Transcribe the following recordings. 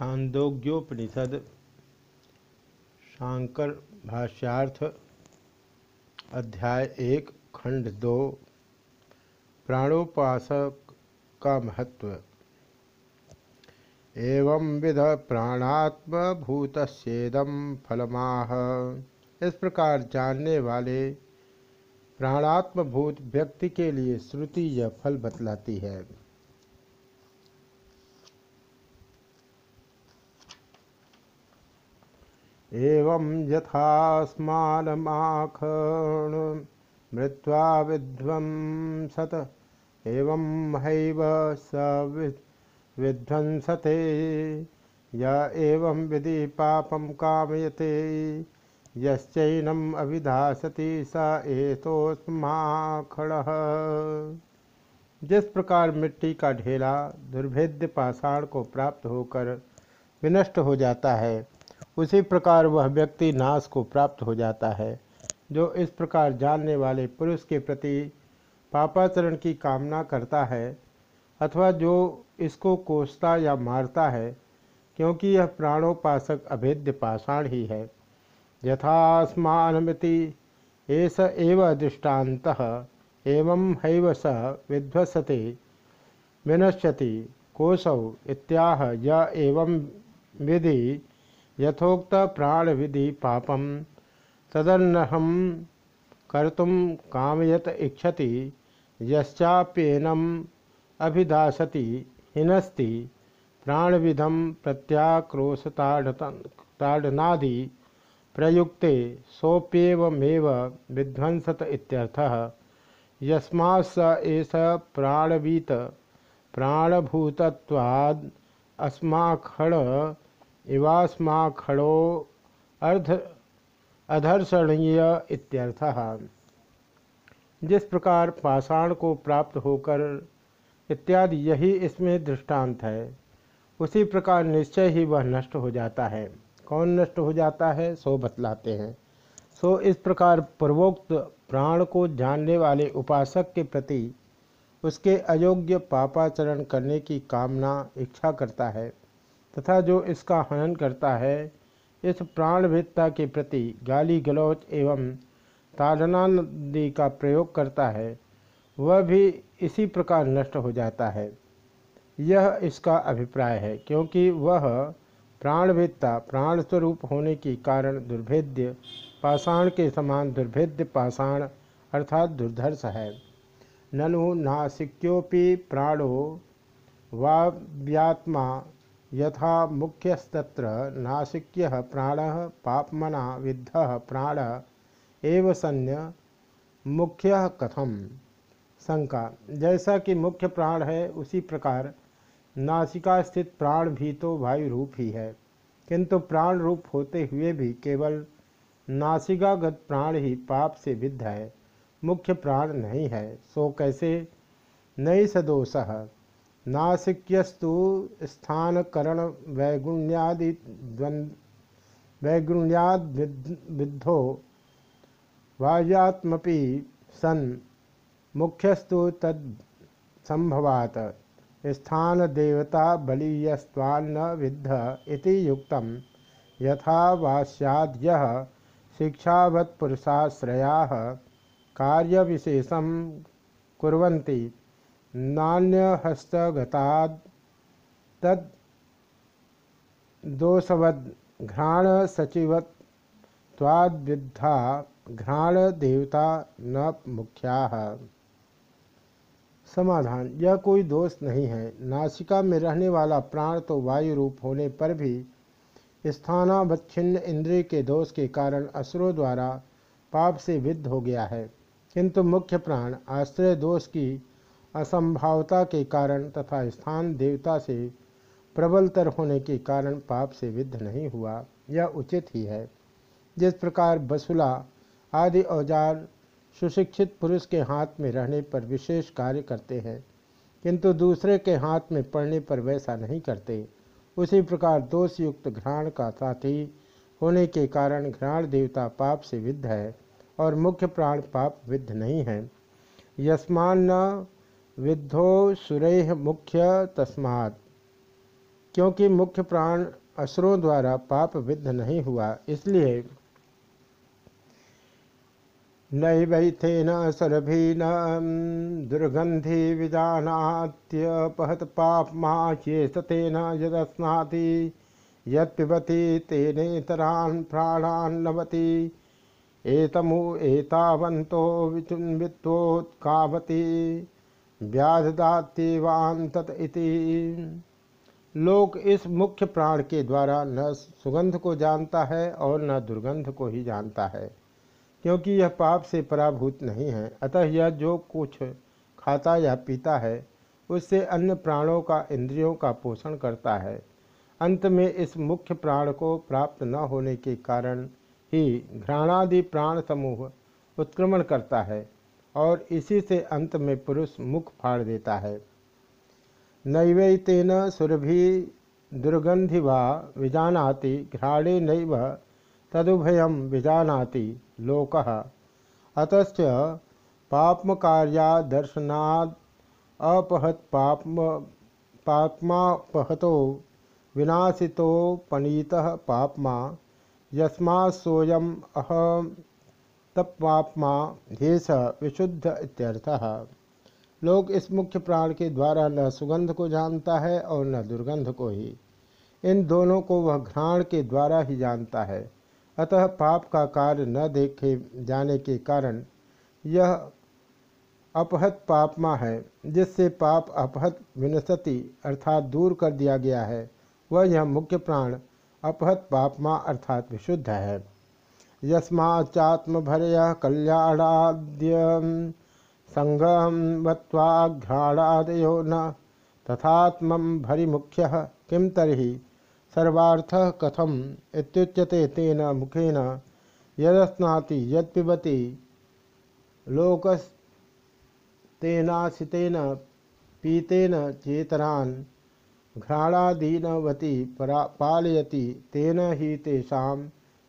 छांदोग्योपनिषद शांकर भाष्यार्थ अध्याय एक, खंड दो, प्राणोपासक का महत्व। एवं विध प्राणात्म भूतस्ेदम फलमाह। इस प्रकार जानने वाले प्राणात्म भूत व्यक्ति के लिए श्रुति यह फल बतलाती है। एवं यथास्मानमाखण मृत्वा विध्वंसत। एवं हैव स विध्वंसते। य एवं विधि पापं कामयते। यश्चैनम अभिधासति स एतोस्माखड़ जिस प्रकार मिट्टी का ढेला दुर्भेद्य पाषाण को प्राप्त होकर विनष्ट हो जाता है उसी प्रकार वह व्यक्ति नाश को प्राप्त हो जाता है, जो इस प्रकार जानने वाले पुरुष के प्रति पापाचरण की कामना करता है, अथवा जो इसको कोसता या मारता है, क्योंकि यह प्राणोपासक अभेद्य पाषाण ही है। यथास्मानमिति एस एव दृष्टांत एवं हैव स विध्वसते, विनश्यति कोशौ इत्याह य एवं विधि यथोक्त प्राण विधि पापम तदन्नहम कर्तुम कामयत इच्छति, यश्चाप्यनम अभिदासति हिनस्ति। प्राणविधम प्रत्याक्रोशताड़नादि प्रयुक्ते सोप्यवमेव विध्वंसत इत्यर्थः। यस्मात् स एष प्राणवीत, प्राणभूतत्वाद् अस्माखड़ इवास्मा खड़ो अर्ध अधर्षणीय इत्यर्थ। जिस प्रकार पाषाण को प्राप्त होकर इत्यादि यही इसमें दृष्टांत है, उसी प्रकार निश्चय ही वह नष्ट हो जाता है। कौन नष्ट हो जाता है? सो बतलाते हैं। सो इस प्रकार पूर्वोक्त प्राण को जानने वाले उपासक के प्रति उसके अयोग्य पापाचरण करने की कामना इच्छा करता है। तथा जो इसका हनन करता है, इस प्राणभिदता के प्रति गाली गलौच एवं ताड़नादि का प्रयोग करता है, वह भी इसी प्रकार नष्ट हो जाता है। यह इसका अभिप्राय है, क्योंकि वह प्राणभिदता प्राण स्वरूप होने के कारण दुर्भेद्य पाषाण के समान दुर्भेद्य पाषाण अर्थात दुर्धर्ष है। ननु नासिक्योपि प्राणो वाव्यात्मा यथा मुख्यस्तत्र नासिक्य प्राण, पापमना, विद्ध, प्राण, एव सन्य मुख्य कथम। शंका। जैसा कि मुख्य प्राण है, उसी प्रकार नासिका स्थित प्राण भी तो वायु रूप ही है। किंतु प्राण रूप होते हुए भी केवल नासिकागत प्राण ही पाप से विद्ध है, मुख्य प्राण नहीं है। सो कैसे? नई सदोष नासिक्यस्तु स्थानकरण वैगुण्यादि वैगुण्याद विद्धो वायात्मपि सन। मुख्यस्तु तद संभवात स्थान देवता बलीयस्वान्न विद्ध इति युक्तम। यथा वास्याद्य शिक्षावत्पुरुषाश्रया कार्यविशेषं कुर्वन्ति। नान्यहस्तगताद तद दोषवद घ्राण घ्राण देवता न मुख्या। समाधान, यह कोई दोष नहीं है। नासिका में रहने वाला प्राण तो वायु रूप होने पर भी स्थानावच्छिन्न इंद्रिय के दोष के कारण असुरों द्वारा पाप से विद्ध हो गया है। किंतु मुख्य प्राण, आश्रय दोष की असंभावता के कारण तथा स्थान देवता से प्रबलतर होने के कारण पाप से विद्ध नहीं हुआ, यह उचित ही है। जिस प्रकार बसुला आदि औज़ार सुशिक्षित पुरुष के हाथ में रहने पर विशेष कार्य करते हैं, किंतु दूसरे के हाथ में पड़ने पर वैसा नहीं करते, उसी प्रकार दोषयुक्त घ्राण का साथी होने के कारण घ्राण देवता पाप से विद्ध है और मुख्य प्राण पाप विद्ध नहीं है। यस्मान विद्धो सुरेह मुख्य तस्मात्। क्योंकि मुख्य प्राण असुरों द्वारा पाप विद्ध नहीं हुआ, इसलिए नैवैथेन सरभीन दुर्गंधि विजानात्यपहत पापमा चेततेन यदस्नाति यत्पिबति तेनेतरान् प्राणान् नवति एतमु एतावन्तो विचुन्वित्वोत्कावति व्याधदात्यवान तत इति। लोक इस मुख्य प्राण के द्वारा न सुगंध को जानता है और न दुर्गंध को ही जानता है, क्योंकि यह पाप से पराभूत नहीं है। अतः यह जो कुछ खाता या पीता है, उससे अन्य प्राणों का इंद्रियों का पोषण करता है। अंत में इस मुख्य प्राण को प्राप्त न होने के कारण ही घ्राणादि प्राण समूह उत्क्रमण करता है। और इसी से अंत में पुरुष मुख फाड़ देता है। नैवेतेन सुरभि दुर्गंधि वा विजानाति घ्राणे नैव तदुभयम विजानाति लोक। अतच पापम कार्यादर्शनाद अपहत पापम पापमापहतो विनाशितोपनीत पापमा यस्मा सोयम अह तपापमा धेस विशुद्ध इत्यर्थः। लोग इस मुख्य प्राण के द्वारा न सुगंध को जानता है और न दुर्गंध को ही। इन दोनों को वह घ्राण के द्वारा ही जानता है। अतः पाप का कार्य न देखे जाने के कारण यह अपहत पापमा है, जिससे पाप अपहत विनसति अर्थात दूर कर दिया गया है। वह यह मुख्य प्राण अपहत पापमा अर्थात विशुद्ध है। यस्माचात्मभरय कल्याणाद्य संगमत्वाघ्राणादयो न तथात्म भरी मुख्य किम तरी सर्वार्थ कथम इत्युच्यते तेन मुखेन। यदस्नाति यत्पिबति लोकस्तेनाशितेन पीतेन चेतरान् घ्राणादीनवती पालयति तेन ही तेषां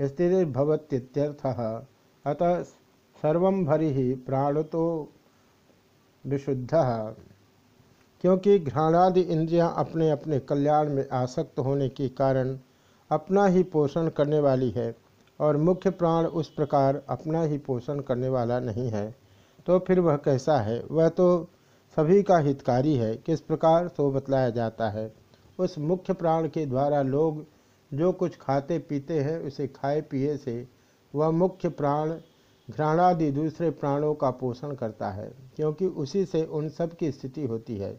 स्थितिर्भवत्यर्थः। अतः सर्व भरी प्राण तो विशुद्ध। क्योंकि घ्राणादि इंद्रियाँ अपने अपने कल्याण में आसक्त होने के कारण अपना ही पोषण करने वाली है और मुख्य प्राण उस प्रकार अपना ही पोषण करने वाला नहीं है। तो फिर वह कैसा है? वह तो सभी का हितकारी है, किस प्रकार सो बतलाया जाता है। उस मुख्य प्राण के द्वारा लोग जो कुछ खाते पीते हैं, उसे खाए पिए से वह मुख्य प्राण घ्राणादि दूसरे प्राणों का पोषण करता है, क्योंकि उसी से उन सब की स्थिति होती है।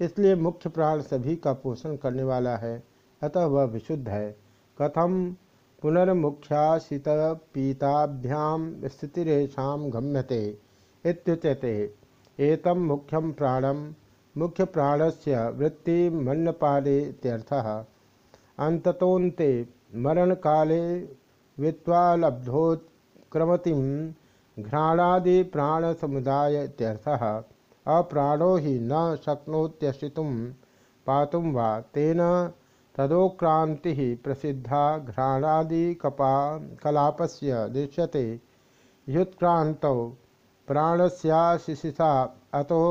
इसलिए मुख्य प्राण सभी का पोषण करने वाला है, अतः वह विशुद्ध है। कथम पुनर्मुख्याशित पीताभ्याम स्थितिरेशा गम्यते इत्युच्यते। एतम मुख्यम प्राणम मुख्य प्राणस्य वृत्ति मन्नपालेत्यर्थः अंततोन्ते मरण काले वित्वालब्धोत्क्रमतिम घ्राणादि प्राण समुदाय इत्यर्थः, अप्राणो ही न शक्नोत्यशितुं पातुं वा तेन तदोक्रांति प्रसिद्धा घ्राणादिकपा कलापस्य दृश्यते। युत्क्रान्तौ प्राणस्याशिशिषा अतो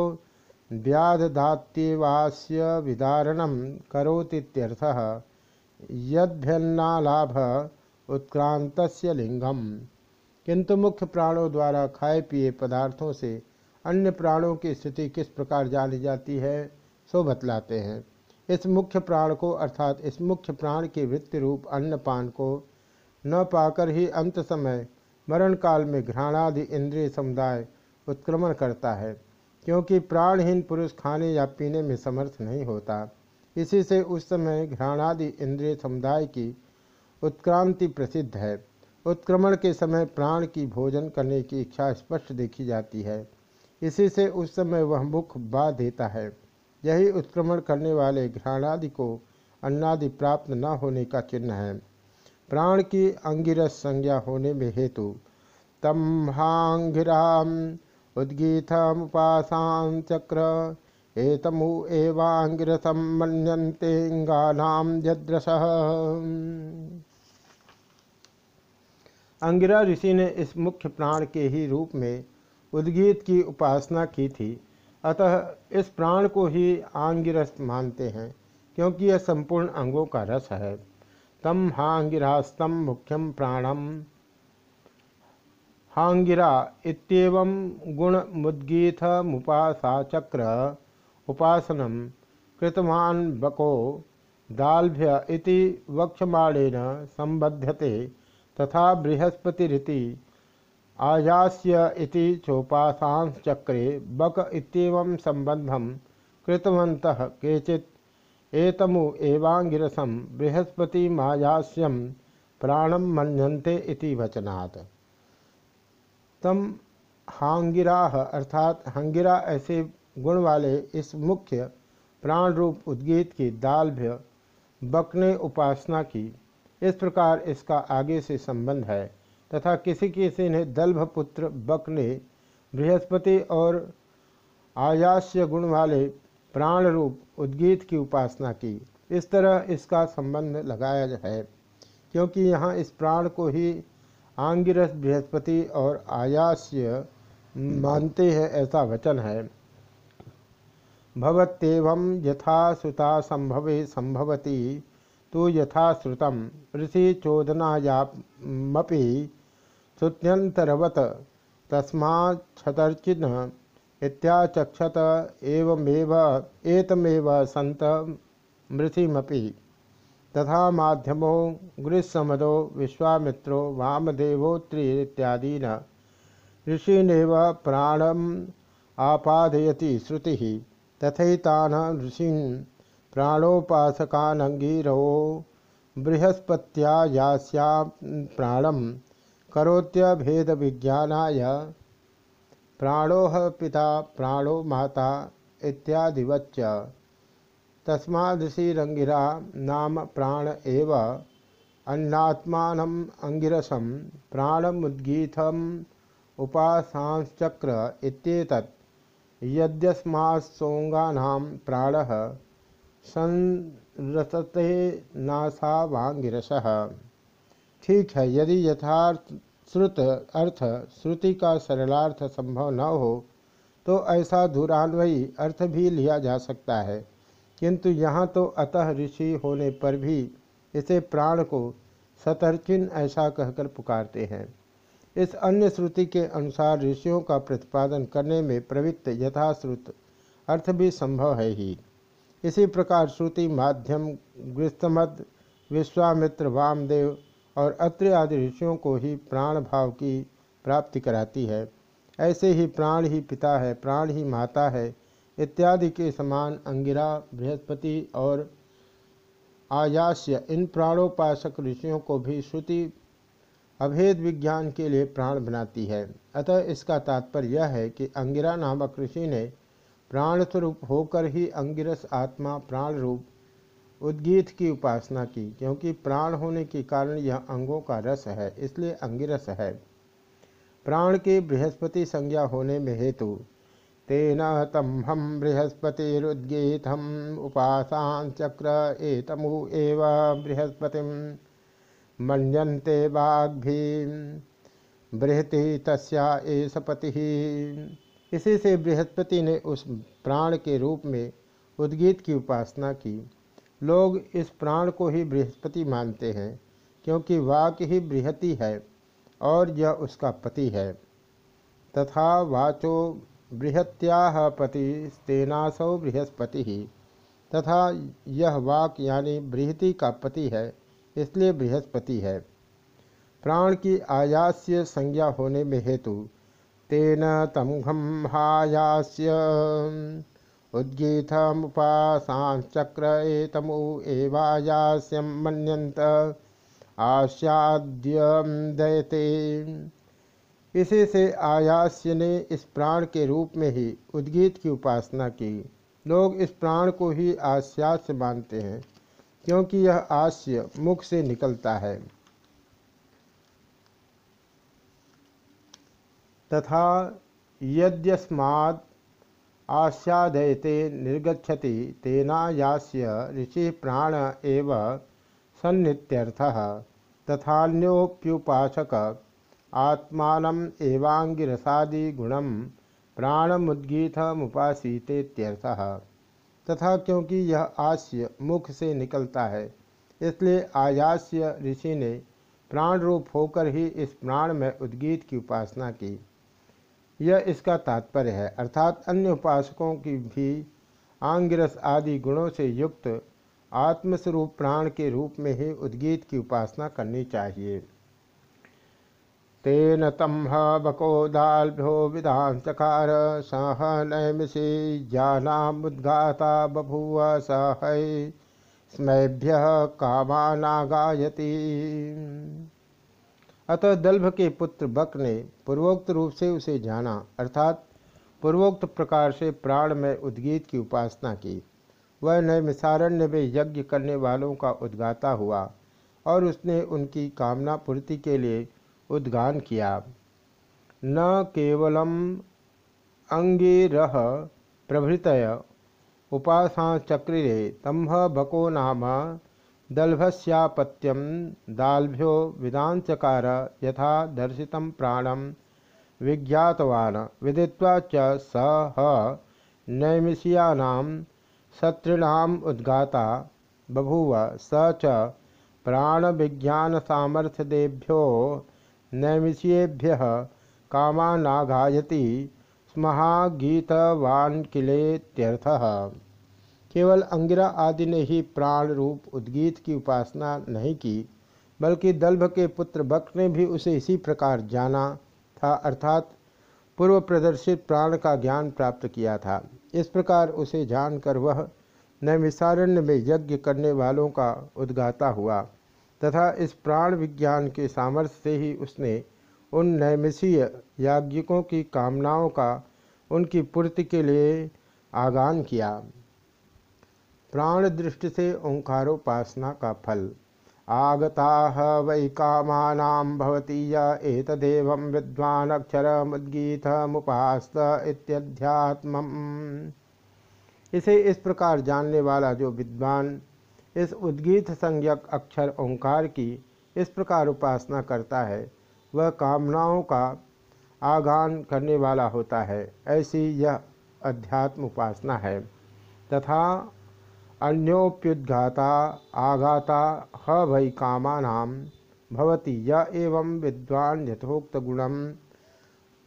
व्याधदात्येवास्य विदारणं करोतीत्यर्थः यद्भ्यन्नालाभ उत्क्रांतस्य लिंगम किंतु मुख्य प्राणों द्वारा खाए पिए पदार्थों से अन्य प्राणों की स्थिति किस प्रकार जानी जाती है, सो बतलाते हैं। इस मुख्य प्राण को, अर्थात इस मुख्य प्राण के वृत्ति रूप अन्नपान को न पाकर ही अंत समय मरण काल में घ्राणादि इंद्रिय समुदाय उत्क्रमण करता है, क्योंकि प्राणहीन पुरुष खाने या पीने में समर्थ नहीं होता। इसी से उस समय घ्राणादि इंद्रिय समुदाय की उत्क्रांति प्रसिद्ध है। उत्क्रमण के समय प्राण की भोजन करने की इच्छा स्पष्ट देखी जाती है। इसी से उस समय वह मुख बा देता है। यही उत्क्रमण करने वाले घ्राणादि को अन्नादि प्राप्त न होने का चिन्ह है। प्राण की अंगिरस संज्ञा होने में हेतु तम हांगिराम उद्गीतमुपासां चक्र एतमु एवांगिरसम मनंतेगानाम यद्रस। अंगिरा ऋषि ने इस मुख्य प्राण के ही रूप में उद्गीत की उपासना की थी। अतः इस प्राण को ही आंगिरस मानते हैं, क्योंकि यह संपूर्ण अंगों का रस है। तम हांगिरास्तम मुख्यम प्राणम। हांगिरा इतम गुण मुद्गीत मुपासाचक्र उपासनम कृतवान बको दालभ्य इति वक्षमाणेन संबध्यते तथा बृहस्पतिरिति आयास्य इति चोपासांश्चक्रे बक इत्येवं संबंधम कृतवन्तः केचित् एतमु एवांगिरसम बृहस्पति मायास्यम प्राणम मनते इति वचनात्। तम हांगिरा अर्थात हंगिरा ऐसे गुण वाले इस मुख्य प्राण रूप उद्गीत की दालभ्य बक ने उपासना की। इस प्रकार इसका आगे से संबंध है तथा किसी किसी ने दल्भपुत्र बक ने बृहस्पति और आयास्य गुण वाले प्राण रूप उद्गीत की उपासना की। इस तरह इसका संबंध लगाया है, क्योंकि यहाँ इस प्राण को ही आंगिरस, बृहस्पति और आयास्य मानते हैं ऐसा वचन है। भवत्येवं यथा सुता संभवे संभवती तो यथा श्रुतम ऋषि चोदनायामपि श्रुत्यंतरवत तस्माच्छतर्चिन इत्याचक्षत एवमेव, एतमेव संत मृषिमपि तथा माध्यमो गृहसमदो विश्वामित्रो वामदेवोत्रीत्यादीन ऋषिनेव प्राणम आपादयति श्रुति। तथैतान ऋषीन् प्राणोपासकानंगीरो बृहस्पत्यायास्या प्राणम करोत्य भेद विज्ञानाय प्राणोह पिता, प्राणो माता इत्यादिवच्च। तस्मादृशिरंगिरा नाम प्राण एव अन्नात्मान अंगिरसम प्राणमुद्गीतम उपासांश्चक्र यद्यस्मात्सोंगानां प्राणः संरसते नासावांगिरस ठीक है, यदि यथार्थ श्रुत अर्थ श्रुति का सरलार्थ संभव न हो तो ऐसा दूरान्वयी अर्थ भी लिया जा सकता है। किंतु यहाँ तो अतः ऋषि होने पर भी इसे प्राण को सतर्चिन ऐसा कहकर पुकारते हैं। इस अन्य श्रुति के अनुसार ऋषियों का प्रतिपादन करने में प्रवृत्त यथाश्रुत अर्थ भी संभव है ही। इसी प्रकार श्रुति माध्यम गृस्तमद विश्वामित्र, वामदेव और अत्रि आदि ऋषियों को ही प्राण भाव की प्राप्ति कराती है। ऐसे ही प्राण ही पिता है, प्राण ही माता है, इत्यादि के समान अंगिरा, बृहस्पति और आयास्य इन प्राणोपासक ऋषियों को भी श्रुति अभेद विज्ञान के लिए प्राण बनाती है। अतः इसका तात्पर्य यह है कि अंगिरा नामक ऋषि ने प्राण स्वरूप होकर ही अंगिरस आत्मा प्राण रूप उद्गीत की उपासना की, क्योंकि प्राण होने के कारण यह अंगों का रस है, इसलिए अंगिरस है। प्राण के बृहस्पति संज्ञा होने में हेतु तेन तम हम बृहस्पतिरुद्गीत हम उपासान चक्र एतमु एव बृहस्पति मनते बाघ्भी बृहति तस्या एस पति। इसी से बृहस्पति ने उस प्राण के रूप में उद्गीत की उपासना की। लोग इस प्राण को ही बृहस्पति मानते हैं, क्योंकि वाक ही बृहति है और यह उसका पति है। तथा वाचो बृहत्या पति तेनासौ बृहस्पति। तथा यह वाक यानी बृहति का पति है। इसलिए बृहस्पति है। प्राण की आयास्य संज्ञा होने में हेतु तेन तम घम्हायास्य उद्गीतमुपासांचक्र एतमु एवायास्यम मन्यंत आस्याद्यम दयते। इसी से आयास्य ने इस प्राण के रूप में ही उद्गीत की उपासना की। लोग इस प्राण को ही आस्यास्य मानते हैं। क्योंकि यह आस्य मुख से निकलता है। तथा यद्यस्माद् आस्यादयते निर्गछति तेनायास्य ऋषि प्राण एव सन्नित्यर्थः। तथान्योप्युपासक आत्मानम एवांगिरसादिगुणम प्राणमुद्गीतमुपासीतेत्यर्थः। तथा क्योंकि यह आस्य मुख से निकलता है, इसलिए आयास्य ऋषि ने प्राण रूप होकर ही इस प्राण में उद्गीत की उपासना की। यह इसका तात्पर्य है, अर्थात अन्य उपासकों की भी आंगिरस आदि गुणों से युक्त आत्मस्वरूप प्राण के रूप में ही उद्गीत की उपासना करनी चाहिए। तेन तम बकोदाभ्यो विधान चकार सह नैमसी जानामुद्गाता बभूव सह, स्मैभ्य कामानागायती। अतः दल्भ के पुत्र बक ने पूर्वोक्त रूप से उसे जाना, अर्थात पूर्वोक्त प्रकार से प्राण में उद्गीत की उपासना की। वह नैमिसारण्य में यज्ञ करने वालों का उद्गाता हुआ और उसने उनकी कामना पूर्ति के लिए उद्गान किया। न केवलम अंगिरह प्रभृतय उपासना चक्रिरे तंभ बको नाम दल्भस्यापत्यम दाल्भ्यो विदाचकार यथा दर्शित प्राणम विज्ञातवान। विदित्वा च स ह नैमिषियानाम शत्रुणाम उद्गाता। बभूव स च प्राण विज्ञान सामर्थ्यदेभ्यो नैमिषेभ्य कामानाघायति स्महागीतवान किलेत्यर्थः केवल अंगिरा आदि ने ही प्राण रूप उद्गीत की उपासना नहीं की, बल्कि दल्भ के पुत्र बक ने भी उसे इसी प्रकार जाना था, अर्थात पूर्व प्रदर्शित प्राण का ज्ञान प्राप्त किया था। इस प्रकार उसे जानकर वह नैमिसारण्य में यज्ञ करने वालों का उद्गाता हुआ। तथा इस प्राण विज्ञान के सामर्थ्य से ही उसने उन नैमिषीय याज्ञिकों की कामनाओं का, उनकी पूर्ति के लिए आगान किया। प्राण दृष्टि से ओंकारोपासना का फल। आगता वै कामानां भवती एतदेव विद्वान अक्षर मुद्गीत मुपास्त इत्यात्म इसे इस प्रकार जानने वाला जो विद्वान इस उद्गीत संज्ञक अक्षर ओंकार की इस प्रकार उपासना करता है। वह कामनाओं का आगान करने वाला होता है। ऐसी यह अध्यात्म उपासना है। तथा अन्योप्युद्घाता आघाता ह भई कामानां भवति। य एवं विद्वान् यथोक्तगुणं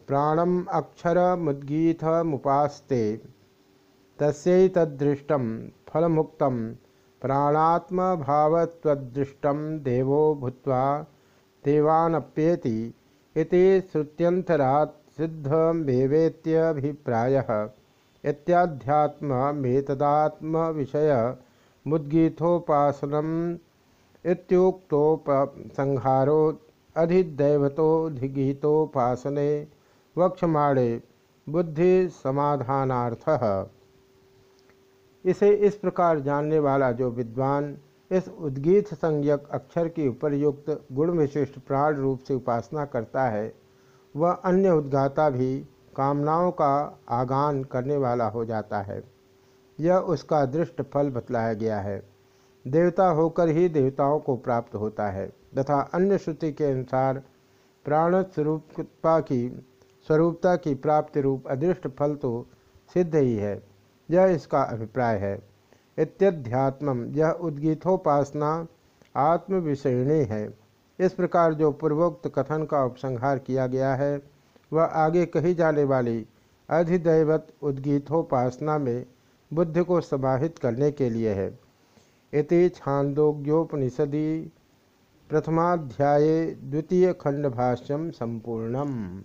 प्राणम् अक्षरमुद्गीतमुपास्ते। तस्यैतदृष्टं फलमुक्तं प्राणात्मभावत्वदृष्टं देवो भूत्वा देवानप्येति इति श्रुत्यन्तरात् सिद्धमेवेत्यभिप्रायः इत्याध्यात्मेतदात्म विषय मुद्गीथोपासनम इत्युक्तोपसंहारो वक्षमाणे बुद्धि समाधानार्थ इसे इस प्रकार जानने वाला जो विद्वान इस उद्गीत संज्ञक अक्षर की उपरयुक्त गुण विशिष्ट प्राण रूप से उपासना करता है, वह अन्य उद्गाता भी कामनाओं का आगान करने वाला हो जाता है। यह उसका दृष्ट फल बतलाया गया है। देवता होकर ही देवताओं को प्राप्त होता है, तथा अन्य श्रुति के अनुसार प्राण स्वरूपता की स्वरूपता की प्राप्ति रूप अदृष्ट फल तो सिद्ध ही है। यह इसका अभिप्राय है। इत्यध्यात्म, यह उद्गीतोपासना आत्मविषयणी है। इस प्रकार जो पूर्वोक्त कथन का उपसंहार किया गया है, वह आगे कही जाने वाली अधिदैवत उद्गीतोपासना में बुद्ध को समाहित करने के लिए है। इति छांदोग्योपनिषदि प्रथमाध्याये द्वितीय खंडभाष्यम संपूर्णम।